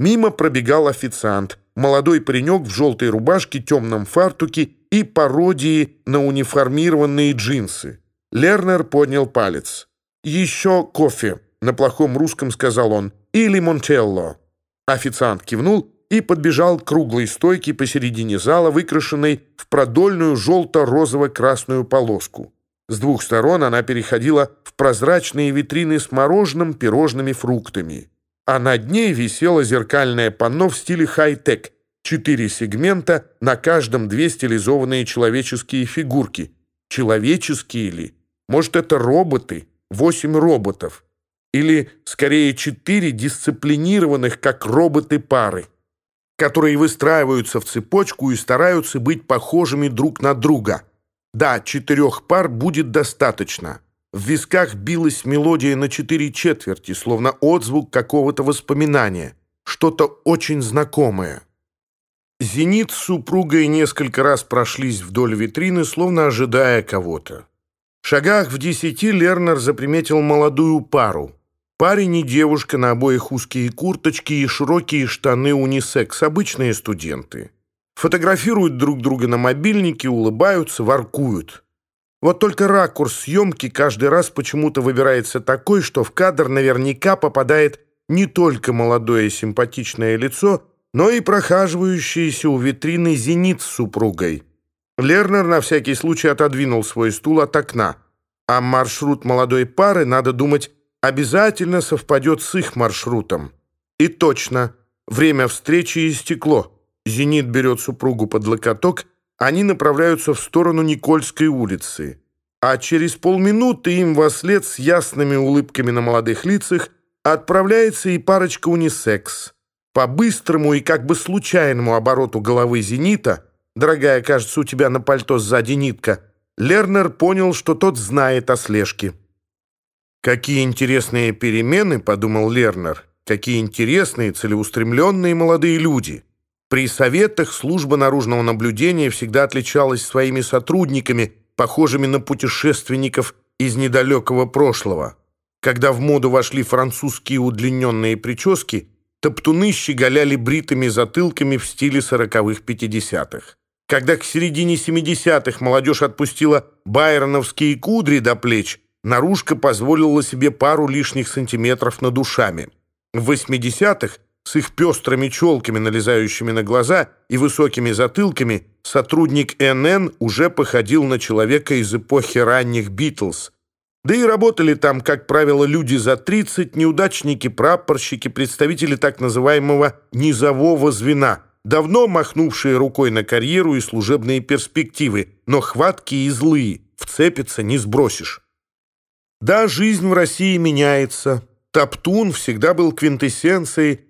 Мимо пробегал официант, молодой паренек в желтой рубашке, темном фартуке и пародии на униформированные джинсы. Лернер поднял палец. «Еще кофе», — на плохом русском сказал он, — «или Мончелло». Официант кивнул и подбежал к круглой стойке посередине зала, выкрашенной в продольную желто-розово-красную полоску. С двух сторон она переходила в прозрачные витрины с мороженым, пирожными, фруктами. А над ней висело зеркальное панно в стиле хай-тек. Четыре сегмента, на каждом две стилизованные человеческие фигурки. Человеческие ли? Может, это роботы? Восемь роботов. Или, скорее, четыре дисциплинированных, как роботы пары, которые выстраиваются в цепочку и стараются быть похожими друг на друга. Да, четырех пар будет достаточно. В висках билась мелодия на четыре четверти, словно отзвук какого-то воспоминания. Что-то очень знакомое. Зенит с супругой несколько раз прошлись вдоль витрины, словно ожидая кого-то. В шагах в десяти Лернер заприметил молодую пару. Парень и девушка на обоих узкие курточки и широкие штаны унисекс, обычные студенты. Фотографируют друг друга на мобильнике, улыбаются, воркуют. Вот только ракурс съемки каждый раз почему-то выбирается такой, что в кадр наверняка попадает не только молодое симпатичное лицо, но и прохаживающийся у витрины зенит с супругой. Лернер на всякий случай отодвинул свой стул от окна, а маршрут молодой пары, надо думать, обязательно совпадет с их маршрутом. И точно, время встречи истекло. Зенит берет супругу под локоток Они направляются в сторону Никольской улицы. А через полминуты им во след с ясными улыбками на молодых лицах отправляется и парочка унисекс. По быстрому и как бы случайному обороту головы «Зенита» «Дорогая, кажется, у тебя на пальто сзади нитка», Лернер понял, что тот знает о слежке. «Какие интересные перемены», — подумал Лернер, — «какие интересные, целеустремленные молодые люди». При советах служба наружного наблюдения всегда отличалась своими сотрудниками, похожими на путешественников из недалекого прошлого. Когда в моду вошли французские удлиненные прически, топтуны щеголяли бритыми затылками в стиле сороковых-пятидесятых. Когда к середине 70-х молодежь отпустила байроновские кудри до плеч, наружка позволила себе пару лишних сантиметров над ушами. В 80-х – с их пестрыми челками, налезающими на глаза, и высокими затылками, сотрудник НН уже походил на человека из эпохи ранних «Битлз». Да и работали там, как правило, люди за 30, неудачники, прапорщики, представители так называемого «низового звена», давно махнувшие рукой на карьеру и служебные перспективы, но хваткие и злые, вцепиться не сбросишь. Да, жизнь в России меняется. Топтун всегда был квинтэссенцией обычного человека из толпы, не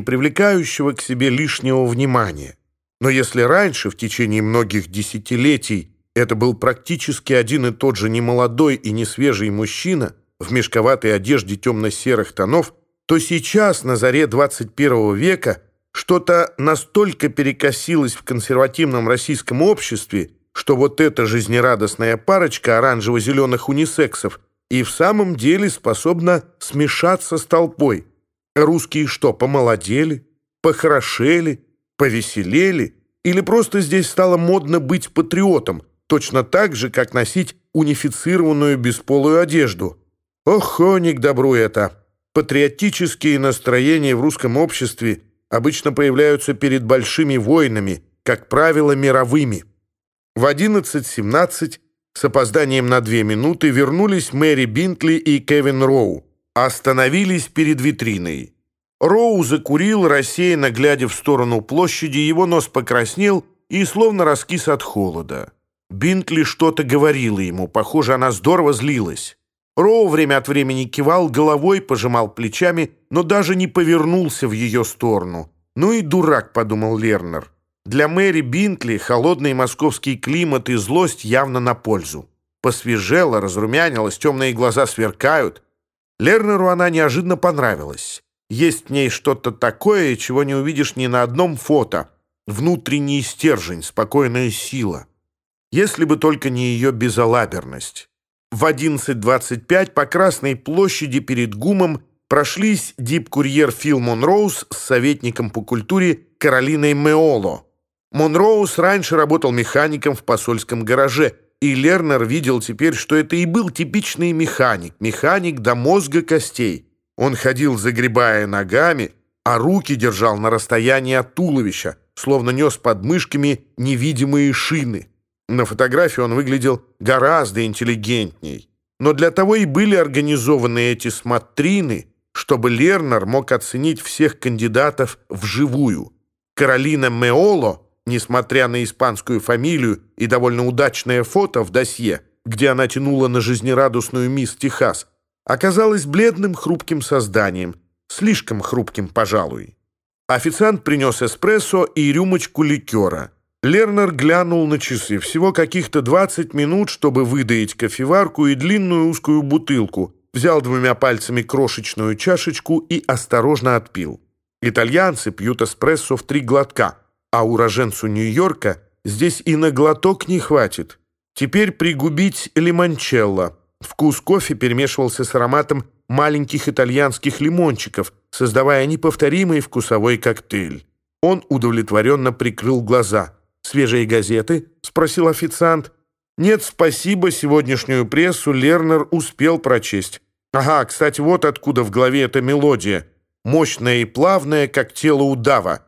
привлекающего к себе лишнего внимания. Но если раньше, в течение многих десятилетий, это был практически один и тот же немолодой и не свежий мужчина в мешковатой одежде темно-серых тонов, то сейчас, на заре 21 века, что-то настолько перекосилось в консервативном российском обществе, что вот эта жизнерадостная парочка оранжево-зеленых унисексов – и в самом деле способна смешаться с толпой. Русские что, помолодели, похорошели, повеселели? Или просто здесь стало модно быть патриотом, точно так же, как носить унифицированную бесполую одежду? Охо, не к добру это! Патриотические настроения в русском обществе обычно появляются перед большими войнами, как правило, мировыми. В 11.17 с опозданием на две минуты вернулись Мэри Бинтли и Кевин Роу. Остановились перед витриной. Роу закурил, рассеянно глядя в сторону площади, его нос покраснел и словно раскис от холода. Бинтли что-то говорила ему, похоже, она здорово злилась. Роу время от времени кивал головой, пожимал плечами, но даже не повернулся в ее сторону. «Ну и дурак», — подумал Лернер. Для Мэри Бинтли холодный московский климат и злость явно на пользу. Посвежела, разрумянилась, темные глаза сверкают. Лернеру она неожиданно понравилась. Есть в ней что-то такое, чего не увидишь ни на одном фото. Внутренний стержень, спокойная сила. Если бы только не ее безалаберность. В 11.25 по Красной площади перед ГУМом прошлись дип-курьер Фил Монроуз с советником по культуре Каролиной Меоло, Монроус раньше работал механиком в посольском гараже, и Лернер видел теперь, что это и был типичный механик, механик до мозга костей. Он ходил, загребая ногами, а руки держал на расстоянии от туловища, словно нес под мышками невидимые шины. На фотографии он выглядел гораздо интеллигентней. Но для того и были организованы эти смотрины, чтобы Лернер мог оценить всех кандидатов вживую. Каролина Меоло — несмотря на испанскую фамилию и довольно удачное фото в досье, где она тянула на жизнерадостную мисс Техас, оказалась бледным хрупким созданием, слишком хрупким, пожалуй. Официант принес эспрессо и рюмочку ликера. Лернер глянул на часы. Всего каких-то 20 минут, чтобы выдаить кофеварку и длинную узкую бутылку. Взял двумя пальцами крошечную чашечку и осторожно отпил. Итальянцы пьют эспрессо в три глотка, а А уроженцу Нью-Йорка здесь и на глоток не хватит. Теперь пригубить лимончелло. Вкус кофе перемешивался с ароматом маленьких итальянских лимончиков, создавая неповторимый вкусовой коктейль. Он удовлетворенно прикрыл глаза. «Свежие газеты?» — спросил официант. «Нет, спасибо, сегодняшнюю прессу Лернер успел прочесть. Ага, кстати, вот откуда в голове эта мелодия. Мощная и плавная, как тело удава.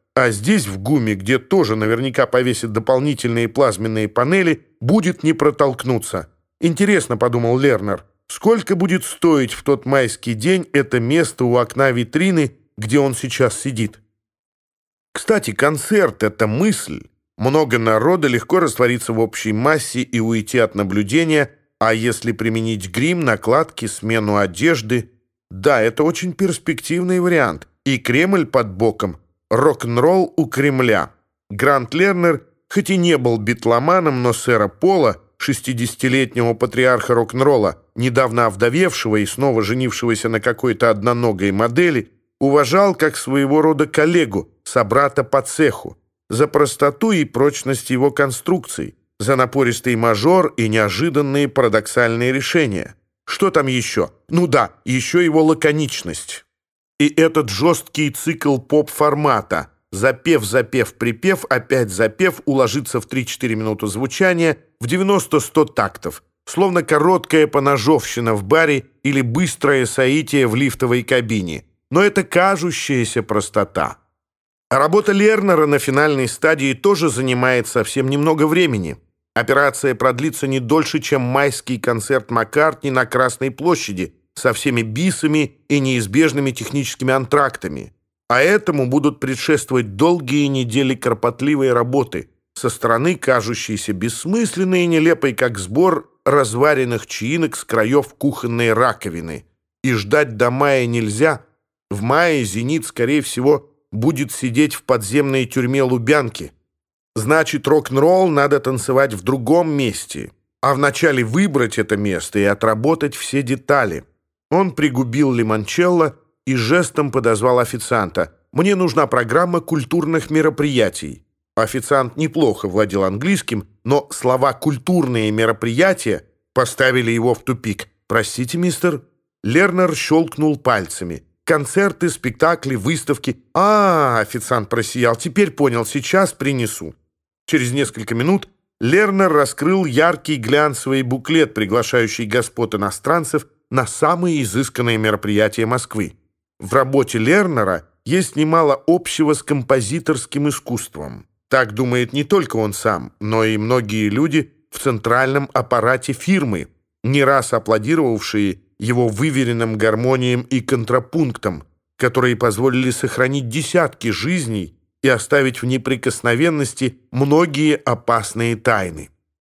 Гетбэк Леннона Маккартни». В «Нью-Йорк Таймс» писали, что некий московский банк, чье руководство, похоже, состоит сплошь из постаревших битломанов, закончил переговоры с Полом Маккартни о концерте в Москве, который завершит его мировое турне Back in the World. Концерт должен состояться здесь, на Красной площади, в конце мая. Над площадью установят несколько огромных экранов, а здесь, в ГУМе, где тоже наверняка повесят дополнительные плазменные панели, будет не протолкнуться. Интересно, подумал Лернер, сколько будет стоить в тот майский день это место у окна витрины, где он сейчас сидит? Кстати, концерт — это мысль, много народа легко раствориться в общей массе и уйти от наблюдения, а если применить грим, накладки, смену одежды... Да, это очень перспективный вариант. И Кремль под боком. Рок-н-ролл у Кремля. Грант Лернер, хоть и не был битломаном, но сэра Пола, 60-летнего патриарха рок-н-ролла, недавно овдовевшего и снова женившегося на какой-то одноногой модели, уважал как своего рода коллегу, собрата по цеху за простоту и прочность его конструкций, за напористый мажор и неожиданные парадоксальные решения. Что там еще? Ну да, еще его лаконичность. И этот жесткий цикл поп-формата. Запев, запев, припев, опять запев, уложиться в 3-4 минуты звучания, в 90-100 тактов. Словно короткая поножовщина в баре или быстрое соитие в лифтовой кабине. Но это кажущаяся простота. Работа Лернера на финальной стадии тоже занимает совсем немного времени. Операция продлится не дольше, чем майский концерт Маккартни на Красной площади со всеми бисами и неизбежными техническими антрактами. А этому будут предшествовать долгие недели кропотливой работы, со стороны кажущейся бессмысленной и нелепой, как сбор разваренных чаинок с краев кухонной раковины. И ждать до мая нельзя. В мае «Зенит», скорее всего, будет сидеть в подземной тюрьме Лубянки. Значит, рок-н-ролл надо танцевать в другом месте, а вначале выбрать это место и отработать все детали. Он пригубил лимончелло и жестом подозвал официанта. «Мне нужна программа культурных мероприятий». Официант неплохо владел английским, но слова «культурные мероприятия» поставили его в тупик. «Простите, мистер?» Лернер щелкнул пальцами – концерты, спектакли, выставки. А, официант просиял. Теперь понял, сейчас принесу. Через несколько минут Лернер раскрыл яркий глянцевый буклет, приглашающий господ иностранцев на самые изысканные мероприятия Москвы. В работе Лернера есть немало общего с композиторским искусством. Так думает не только он сам, но и многие люди в центральном аппарате фирмы, не раз аплодировавшие его выверенным гармониям и контрапунктом, которые позволили сохранить десятки жизней и оставить в неприкосновенности многие опасные тайны.